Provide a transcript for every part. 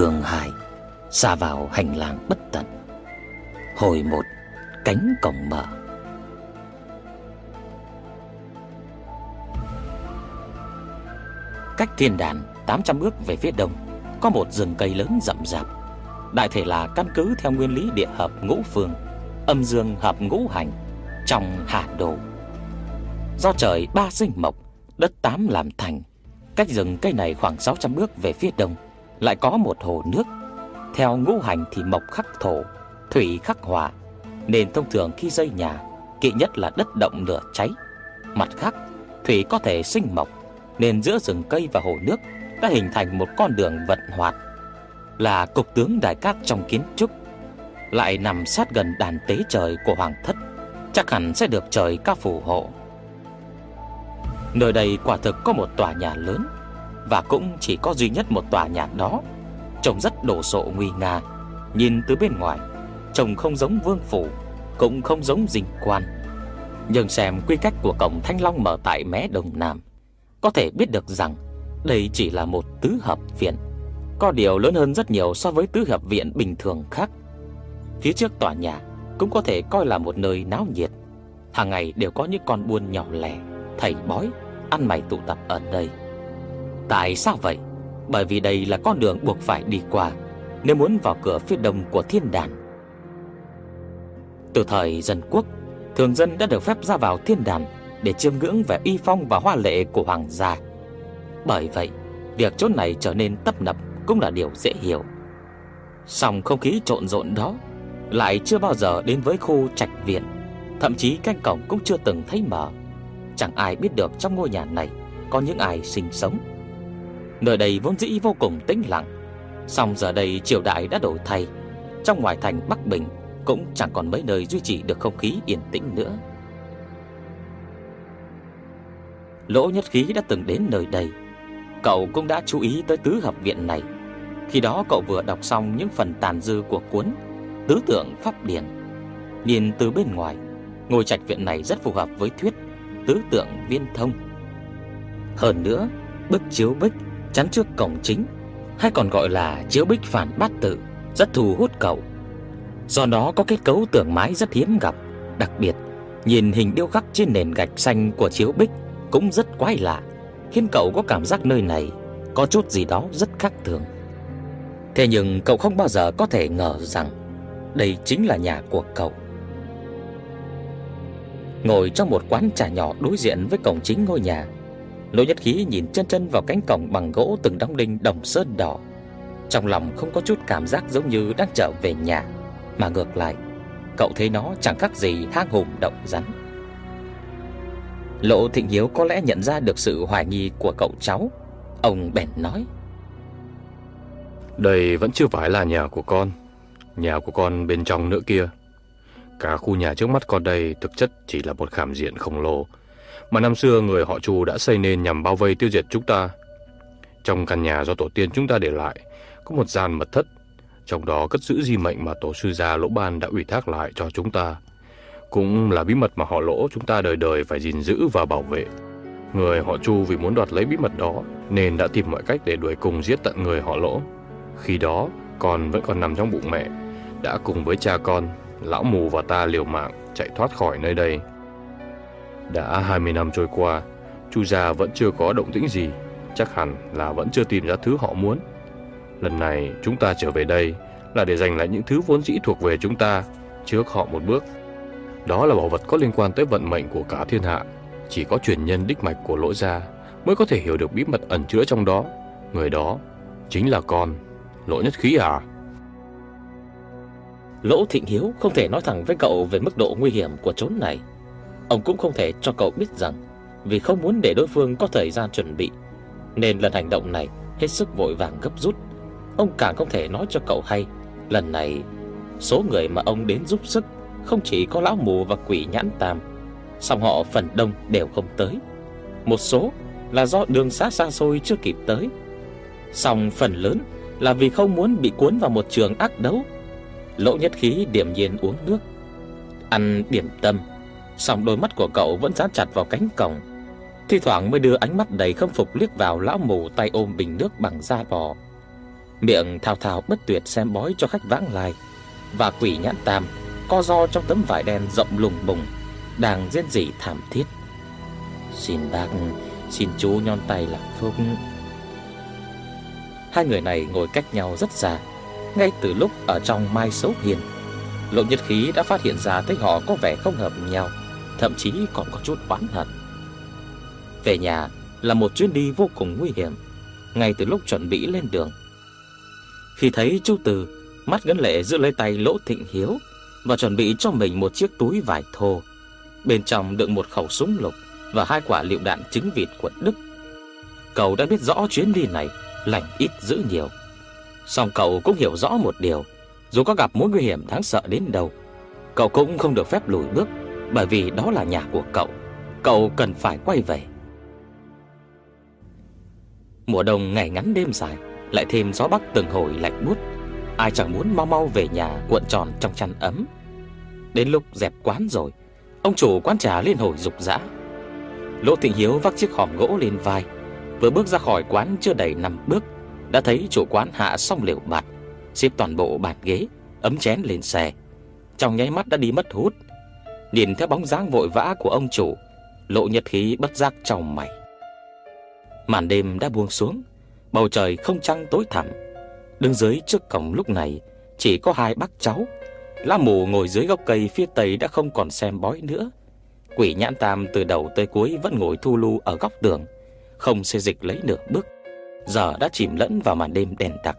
Trường Hải xa vào hành lang bất tận. Hồi một cánh cổng mở. Cách thiên đàn 800 bước về phía đông có một rừng cây lớn rậm rạp. Đại thể là căn cứ theo nguyên lý địa hợp ngũ phương, âm dương hợp ngũ hành trong hạ đồ. Do trời ba sinh mộc, đất tám làm thành, cách rừng cây này khoảng 600 bước về phía đông lại có một hồ nước. Theo ngũ hành thì mộc khắc thổ, thủy khắc hỏa, nên thông thường khi xây nhà, kỵ nhất là đất động lửa cháy. Mặt khác, thủy có thể sinh mộc, nên giữa rừng cây và hồ nước đã hình thành một con đường vận hoạt, là cục tướng đại cát trong kiến trúc, lại nằm sát gần đàn tế trời của hoàng thất, chắc hẳn sẽ được trời ca phù hộ. Nơi đây quả thực có một tòa nhà lớn và cũng chỉ có duy nhất một tòa nhà đó, trông rất đồ sộ nguy nga, nhìn từ bên ngoài trông không giống vương phủ, cũng không giống dinh quan. Nhưng xem quy cách của cổng Thanh Long mở tại mé Đông Nam, có thể biết được rằng đây chỉ là một tứ hợp viện, có điều lớn hơn rất nhiều so với tứ hợp viện bình thường khác. Phía trước tòa nhà cũng có thể coi là một nơi náo nhiệt. Hàng ngày đều có những con buôn nhỏ lẻ, thầy bói, ăn mày tụ tập ở đây. Tại sao vậy? Bởi vì đây là con đường buộc phải đi qua nếu muốn vào cửa phía đông của thiên đàn. Từ thời dân quốc, thường dân đã được phép ra vào thiên đàn để chiêm ngưỡng về y phong và hoa lệ của hoàng gia. Bởi vậy, việc chỗ này trở nên tấp nập cũng là điều dễ hiểu. Song không khí trộn rộn đó lại chưa bao giờ đến với khu trạch viện, thậm chí cánh cổng cũng chưa từng thấy mở. Chẳng ai biết được trong ngôi nhà này có những ai sinh sống. Nơi đây vốn dĩ vô cùng tĩnh lặng, song giờ đây triều đại đã đổi thay. Trong ngoài thành Bắc Bình cũng chẳng còn mấy nơi duy trì được không khí yên tĩnh nữa. Lỗ Nhất Khí đã từng đến nơi đây, cậu cũng đã chú ý tới tứ hợp viện này. Khi đó cậu vừa đọc xong những phần tàn dư của cuốn Tứ tượng pháp điển. Nhìn từ bên ngoài, ngôi trạch viện này rất phù hợp với thuyết tứ tượng viên thông. Hơn nữa, bức chiếu bích chắn trước cổng chính, hay còn gọi là chiếu bích phản bát tự, rất thu hút cậu. Do nó có kết cấu tường mái rất hiếm gặp, đặc biệt nhìn hình điêu khắc trên nền gạch xanh của chiếu bích cũng rất quái lạ, khiến cậu có cảm giác nơi này có chút gì đó rất khác thường. Thế nhưng cậu không bao giờ có thể ngờ rằng đây chính là nhà của cậu. Ngồi trong một quán trà nhỏ đối diện với cổng chính ngôi nhà, Lỗ Nhất Khí nhìn chân chân vào cánh cổng bằng gỗ từng đóng đinh đồng sơn đỏ. Trong lòng không có chút cảm giác giống như đang trở về nhà mà ngược lại, cậu thấy nó chẳng khác gì hang hùm động rắn. Lộ Thịnh Hiếu có lẽ nhận ra được sự hoài nghi của cậu cháu, ông bèn nói: "Đây vẫn chưa phải là nhà của con, nhà của con bên trong nữa kia. Cả khu nhà trước mắt con đây thực chất chỉ là một khảm diện khổng lồ mà năm xưa người họ Chu đã xây nên nhằm bao vây tiêu diệt chúng ta. Trong căn nhà do tổ tiên chúng ta để lại có một gian mật thất trong đó cất giữ di mệnh mà tổ sư gia Lỗ Ban đã ủy thác lại cho chúng ta. Cũng là bí mật mà họ Lỗ chúng ta đời đời phải gìn giữ và bảo vệ. Người họ Chu vì muốn đoạt lấy bí mật đó nên đã tìm mọi cách để đuổi cùng giết tận người họ Lỗ. Khi đó, con vẫn còn nằm trong bụng mẹ, đã cùng với cha con, lão mù và ta liều mạng chạy thoát khỏi nơi đây. Đã 20 năm trôi qua, Chu gia vẫn chưa có động tĩnh gì, chắc hẳn là vẫn chưa tìm ra thứ họ muốn. Lần này chúng ta trở về đây là để giành lại những thứ vốn dĩ thuộc về chúng ta trước họ một bước. Đó là bảo vật có liên quan tới vận mệnh của cả thiên hạ. Chỉ có truyền nhân đích mạch của lỗ gia mới có thể hiểu được bí mật ẩn chứa trong đó. Người đó chính là con, lỗ nhất khí à? Lỗ Thịnh Hiếu không thể nói thẳng với cậu về mức độ nguy hiểm của chốn này. Ông cũng không thể cho cậu biết rằng vì không muốn để đối phương có thời gian chuẩn bị, nên lần hành động này hết sức vội vàng gấp rút. Ông càng không thể nói cho cậu hay Lần này Số người mà ông đến giúp sức Không chỉ có lão mù và quỷ nhãn tam Song họ phần đông đều không tới. Một số là do đường xa xa xôi chưa kịp tới Song phần lớn là vì không muốn bị cuốn vào một trường ác đấu Lỗ nhất khí điểm nhiên uống nước Ăn điểm tâm. Song đôi mắt của cậu vẫn dán chặt vào cánh cổng. Thi thoảng mới đưa ánh mắt đầy khâm phục liếc vào lão mù tay ôm bình nước bằng da bò. Miệng thao thao bất tuyệt xem bói cho khách vãng lai. Và quỷ nhãn tam, Co do trong tấm vải đen rộng lùng bùng, Đang rên rỉ thảm thiết. Xin bác, Xin chú nhon tay làm phúc. Hai người này ngồi cách nhau rất xa, Ngay từ lúc ở trong mai xấu hiền. Lộ nhất khí đã phát hiện ra thấy họ có vẻ không hợp nhau. Thậm chí còn có chút oán hận. Về nhà là một chuyến đi vô cùng nguy hiểm, Ngay từ lúc chuẩn bị lên đường. Khi thấy Chu Từ, Mắt gắn lệ giữ lấy tay Lỗ Thịnh Hiếu Và chuẩn bị cho mình một chiếc túi vải thô, Bên trong đựng một khẩu súng lục Và hai quả lựu đạn trứng vịt của Đức Cậu đã biết rõ chuyến đi này Lành ít dữ nhiều. Song cậu cũng hiểu rõ một điều, Dù có gặp mối nguy hiểm đáng sợ đến đâu, Cậu cũng không được phép lùi bước. Bởi vì đó là nhà của cậu Cậu cần phải quay về. Mùa đông ngày ngắn đêm dài, Lại thêm gió bắc từng hồi lạnh buốt. Ai chẳng muốn mau mau về nhà cuộn tròn trong chăn ấm. Đến lúc dẹp quán rồi, Ông chủ quán trà liên hồi rục rã. Lỗ Thịnh Hiếu vác chiếc hòm gỗ lên vai, Vừa bước ra khỏi quán chưa đầy năm bước, Đã thấy chủ quán hạ xong liều bạt, Xếp toàn bộ bàn ghế, Ấm chén lên xe. Trong nháy mắt đã đi mất hút. Nhìn theo bóng dáng vội vã của ông chủ, Lộ nhật khí bất giác trong mày. Màn đêm đã buông xuống, Bầu trời không trăng tối thẳm. Đứng dưới trước cổng lúc này, Chỉ có hai bác cháu. Lá mù ngồi dưới gốc cây phía tây đã không còn xem bói nữa. Quỷ nhãn tam từ đầu tới cuối vẫn ngồi thu lu ở góc tường, Không xê dịch lấy nửa bước. Giờ đã chìm lẫn vào màn đêm đèn đặc.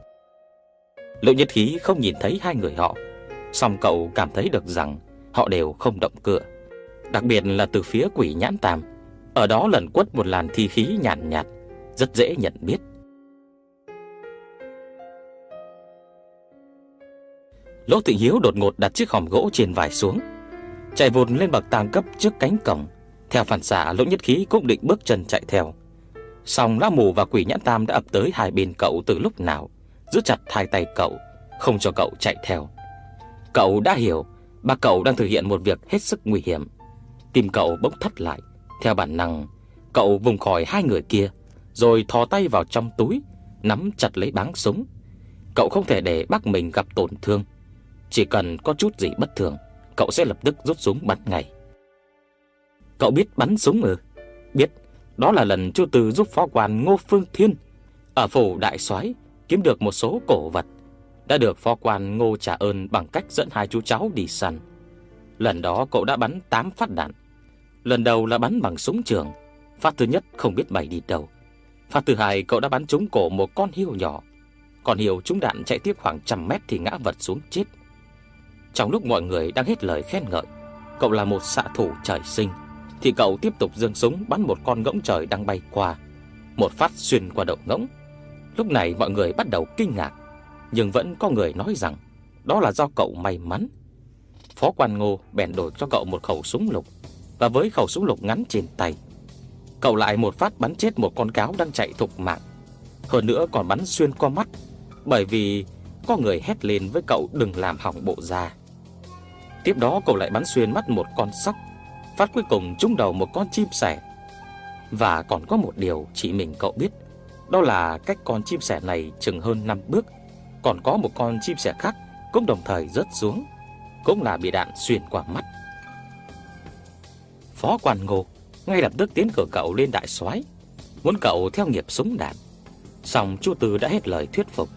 Lộ nhật khí không nhìn thấy hai người họ Xong cậu cảm thấy được rằng Họ đều không động cửa. Đặc biệt là từ phía quỷ nhãn tam Ở đó lẩn quất một làn thi khí nhàn nhạt, nhạt Rất dễ nhận biết. Lỗ thị Hiếu đột ngột đặt chiếc hòm gỗ trên vải xuống Chạy vụt lên bậc tàng cấp trước cánh cổng. Theo phản xạ Lỗ Nhất Khí cũng định bước chân chạy theo. Xong lá mù và quỷ nhãn tam đã ập tới hai bên cậu từ lúc nào Giữ chặt hai tay cậu Không cho cậu chạy theo. Cậu đã hiểu Bà cậu đang thực hiện một việc hết sức nguy hiểm. Tim cậu bỗng thắt lại. Theo bản năng, Cậu vùng khỏi hai người kia, Rồi thò tay vào trong túi, Nắm chặt lấy báng súng. Cậu không thể để bác mình gặp tổn thương. Chỉ cần có chút gì bất thường, Cậu sẽ lập tức rút súng bắn ngay. Cậu biết bắn súng ư? Biết. Đó là lần chú Từ giúp phó quan Ngô Phương Thiên Ở phủ Đại soái Kiếm được một số cổ vật. Đã được phó quan Ngô trả ơn Bằng cách dẫn hai chú cháu đi săn. Lần đó cậu đã bắn 8 phát đạn. Lần đầu là bắn bằng súng trường. Phát thứ nhất không biết bay đi đâu. Phát thứ hai, cậu đã bắn trúng cổ một con hiêu nhỏ. Còn hiêu trúng đạn chạy tiếp khoảng trăm mét thì ngã vật xuống chết. Trong lúc mọi người đang hết lời khen ngợi, Cậu là một xạ thủ trời sinh, Thì cậu tiếp tục dương súng bắn một con ngỗng trời đang bay qua. Một phát xuyên qua đầu ngỗng. Lúc này mọi người bắt đầu kinh ngạc. Nhưng vẫn có người nói rằng Đó là do cậu may mắn. Phó quan ngô bèn đổi cho cậu một khẩu súng lục. Và với khẩu súng lục ngắn trên tay, Cậu lại một phát bắn chết một con cáo đang chạy thục mạng. Hơn nữa còn bắn xuyên qua mắt, Bởi vì có người hét lên với cậu đừng làm hỏng bộ da. Tiếp đó cậu lại bắn xuyên mắt một con sóc, Phát cuối cùng trúng đầu một con chim sẻ. Và còn có một điều chỉ mình cậu biết, Đó là cách con chim sẻ này chừng hơn 5 bước. Còn có một con chim sẻ khác cũng đồng thời rớt xuống Cũng là bị đạn xuyên qua mắt Phó quan ngô ngay lập tức tiến cử cậu lên đại soái, muốn cậu theo nghiệp súng đạn. Song Chu Từ đã hết lời thuyết phục,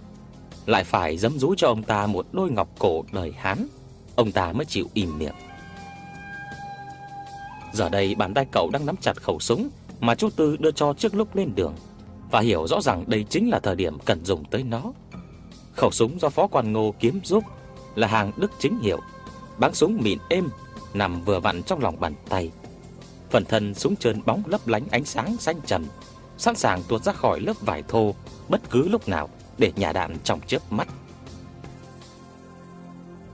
lại phải dấm dúi cho ông ta một đôi ngọc cổ đời Hán, ông ta mới chịu im miệng. Giờ đây bàn tay cậu đang nắm chặt khẩu súng mà Chu Tư đưa cho trước lúc lên đường và hiểu rõ rằng đây chính là thời điểm cần dùng tới nó. Khẩu súng do Phó quan Ngô kiếm giúp là hàng đức chính hiệu, bắn súng mịn êm nằm vừa vặn trong lòng bàn tay Phần thân súng trơn bóng lấp lánh ánh sáng xanh trầm, sẵn sàng tuột ra khỏi lớp vải thô bất cứ lúc nào để nhả đạn trong chớp mắt.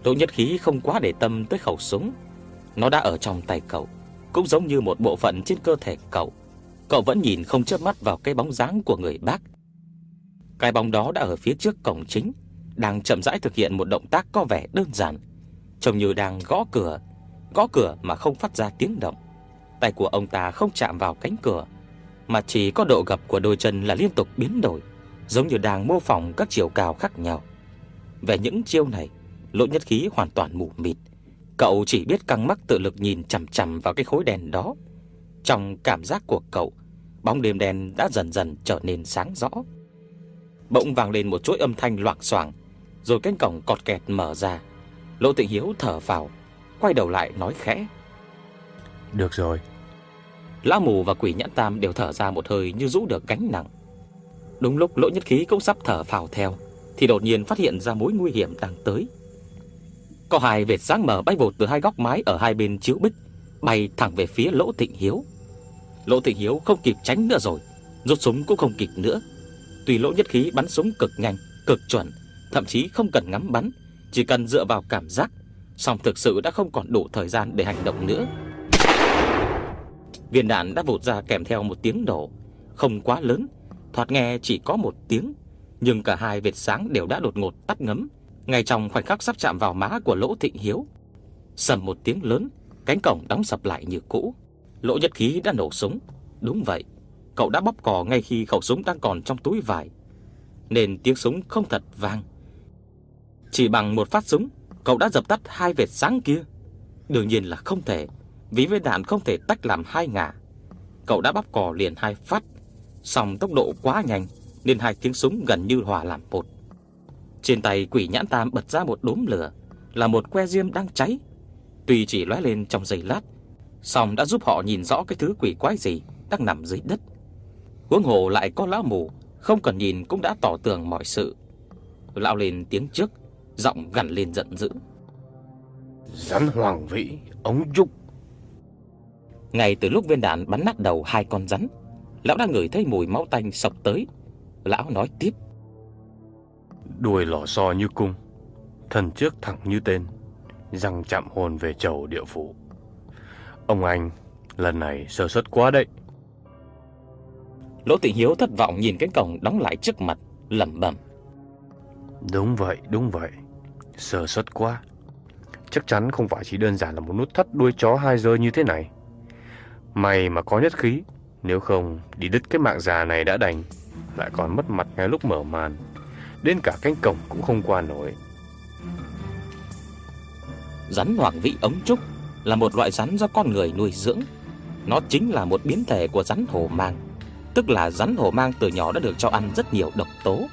Đỗ Nhất Khí không quá để tâm tới khẩu súng, nó đã ở trong tay cậu, cũng giống như một bộ phận trên cơ thể cậu. Cậu vẫn nhìn không chớp mắt vào cái bóng dáng của người bác. Cái bóng đó đã ở phía trước cổng chính, đang chậm rãi thực hiện một động tác có vẻ đơn giản, trông như đang gõ cửa, gõ cửa mà không phát ra tiếng động. Tay của ông ta không chạm vào cánh cửa Mà chỉ có độ gập của đôi chân là liên tục biến đổi giống như đang mô phỏng các chiều cao khác nhau. Về những chiêu này, Lỗ Nhất Khí hoàn toàn mù mịt. Cậu chỉ biết căng mắt tự lực nhìn chằm chằm vào cái khối đèn đó. Trong cảm giác của cậu, bóng đêm đen đã dần dần trở nên sáng rõ. Bỗng vang lên một chuỗi âm thanh loạng xoạng, rồi cánh cổng cọt kẹt mở ra. Lỗ Tịnh Hiếu thở vào, quay đầu lại nói khẽ: "Được rồi." Lão mù và quỷ nhãn tam đều thở ra một hơi như rũ được gánh nặng. Đúng lúc Lỗ Nhất Khí cũng sắp thở phào theo, thì đột nhiên phát hiện ra mối nguy hiểm đang tới. Có hai vệt sáng mờ bay vụt từ hai góc mái ở hai bên chiếu bích, bay thẳng về phía Lỗ Thịnh Hiếu. Lỗ Thịnh Hiếu không kịp tránh nữa rồi, rút súng cũng không kịp nữa. Tùy Lỗ Nhất Khí bắn súng cực nhanh, cực chuẩn, thậm chí không cần ngắm bắn, chỉ cần dựa vào cảm giác, song thực sự đã không còn đủ thời gian để hành động nữa. Viên đạn đã vụt ra kèm theo một tiếng nổ, không quá lớn, thoạt nghe chỉ có một tiếng, nhưng cả hai vệt sáng đều đã đột ngột tắt ngấm, ngay trong khoảnh khắc sắp chạm vào má của Lỗ Thịnh Hiếu. Sầm một tiếng lớn, cánh cổng đóng sập lại như cũ. Lỗ Nhất Khí đã nổ súng. Đúng vậy, cậu đã bóp cò ngay khi khẩu súng đang còn trong túi vải, nên tiếng súng không thật vang. Chỉ bằng một phát súng, cậu đã dập tắt hai vệt sáng kia. Đương nhiên là không thể, vì viên đạn không thể tách làm hai ngả. Cậu đã bóp cò liền hai phát, song tốc độ quá nhanh nên hai tiếng súng gần như hòa làm một. Trên tay quỷ nhãn tam bật ra một đốm lửa, là một que diêm đang cháy. Tuy chỉ lóe lên trong giây lát, song đã giúp họ nhìn rõ cái thứ quỷ quái gì đang nằm dưới đất. Huống hồ lại có lão mù, không cần nhìn cũng đã tỏ tường mọi sự. Lão lên tiếng trước, giọng gằn lên giận dữ. Rắn hoàng vĩ, ống trúc. Ngay từ lúc viên đạn bắn nát đầu hai con rắn, lão đã ngửi thấy mùi máu tanh sộc tới. Lão nói tiếp. Đuôi lò xo như cung, thân trước thẳng như tên, răng chạm hồn về chầu địa phủ. Ông anh, lần này sơ suất quá đấy. Lỗ Tịnh Hiếu thất vọng nhìn cánh cổng đóng lại trước mặt, lẩm bẩm. Đúng vậy, đúng vậy. Sơ suất quá. Chắc chắn không phải chỉ đơn giản là một nút thắt đuôi chó hai rơi như thế này. May mà có nhất khí, nếu không đi đứt cái mạng già này đã đành, lại còn mất mặt ngay lúc mở màn. Đến cả cánh cổng cũng không qua nổi. Rắn hoàng vị ống trúc là một loại rắn do con người nuôi dưỡng. Nó chính là một biến thể của rắn hổ mang, tức là rắn hổ mang từ nhỏ đã được cho ăn rất nhiều độc tố,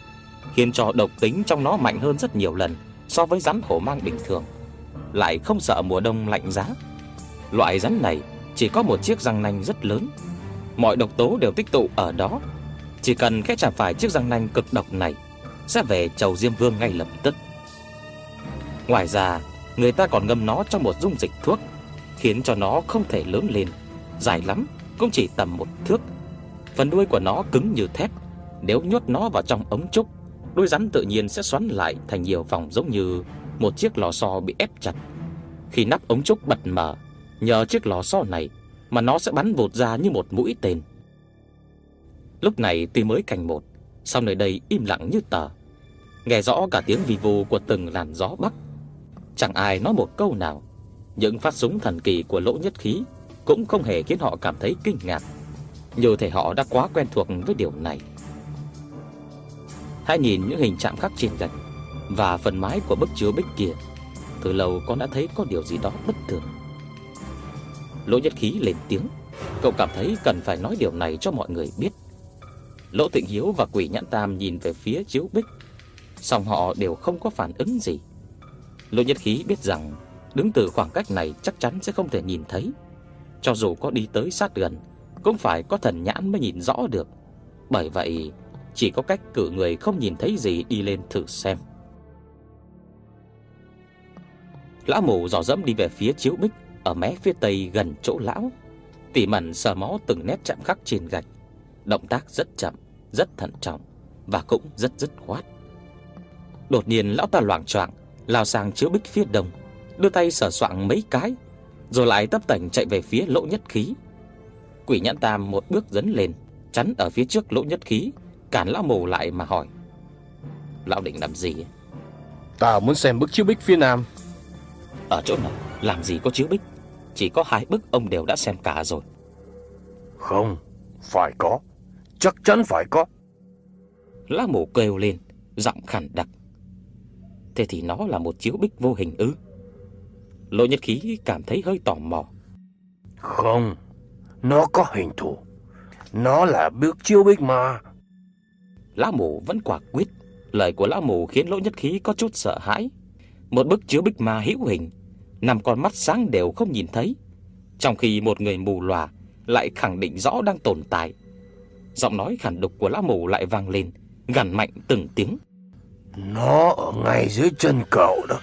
khiến cho độc tính trong nó mạnh hơn rất nhiều lần so với rắn hổ mang bình thường. Lại không sợ mùa đông lạnh giá. Loại rắn này chỉ có một chiếc răng nanh rất lớn, mọi độc tố đều tích tụ ở đó. Chỉ cần khẽ chạm phải chiếc răng nanh cực độc này, sẽ về chầu Diêm Vương ngay lập tức. Ngoài ra, người ta còn ngâm nó trong một dung dịch thuốc, khiến cho nó không thể lớn lên, dài lắm cũng chỉ tầm một thước. Phần đuôi của nó cứng như thép, nếu nhốt nó vào trong ống trúc, đuôi rắn tự nhiên sẽ xoắn lại thành nhiều vòng giống như một chiếc lò xo bị ép chặt. Khi nắp ống trúc bật mở, nhờ chiếc lò xo này mà nó sẽ bắn vụt ra như một mũi tên. Lúc này tuy mới cảnh một, sau nơi đây im lặng như tờ. Nghe rõ cả tiếng vi vu của từng làn gió bắc. Chẳng ai nói một câu nào. Những phát súng thần kỳ của lỗ nhất khí cũng không hề khiến họ cảm thấy kinh ngạc. Như thể họ đã quá quen thuộc với điều này. Hãy nhìn những hình chạm khắc trên gạch và phần mái của bức chứa bích kia. Từ lâu con đã thấy có điều gì đó bất thường. Lỗ Nhất Khí lên tiếng, cậu cảm thấy cần phải nói điều này cho mọi người biết. Lỗ Tịnh Hiếu và Quỷ Nhãn Tam nhìn về phía chiếu bích, song họ đều không có phản ứng gì. Lỗ Nhất Khí biết rằng đứng từ khoảng cách này chắc chắn sẽ không thể nhìn thấy. Cho dù có đi tới sát gần, cũng phải có thần nhãn mới nhìn rõ được. Bởi vậy, chỉ có cách cử người không nhìn thấy gì đi lên thử xem. Lão mù dò dẫm đi về phía chiếu bích ở mé phía tây gần chỗ lão, tỉ mẩn sờ mó từng nét chạm khắc trên gạch. Động tác rất chậm, rất thận trọng và cũng rất dứt khoát. Đột nhiên lão ta loạng choạng lao sang chiếu bích phía đông, đưa tay sờ soạng mấy cái, rồi lại tấp tảnh chạy về phía lỗ nhất khí. Quỷ nhãn tam một bước dấn lên, chắn ở phía trước lỗ nhất khí, cản lão mù lại mà hỏi. Lão định làm gì? Ta muốn xem bức chiếu bích phía nam. Ở chỗ nào? Làm gì có chiếu bích? Chỉ có hai bức ông đều đã xem cả rồi. Không, phải có. Chắc chắn phải có. Lá mù kêu lên Giọng khẳng đặc Thế thì nó là một chiếu bích vô hình ư Lỗ nhất khí cảm thấy hơi tò mò Không Nó có hình thù. Nó là bước chiếu bích mà. Lá mù vẫn quả quyết. Lời của lão mù khiến lỗ nhất khí có chút sợ hãi. Một bức chiếu bích ma hữu hình. Năm con mắt sáng đều không nhìn thấy. Trong khi một người mù lòa Lại khẳng định rõ đang tồn tại. Giọng nói khản đục của lão mù lại vang lên Gằn mạnh từng tiếng. Nó ở ngay dưới chân cậu đó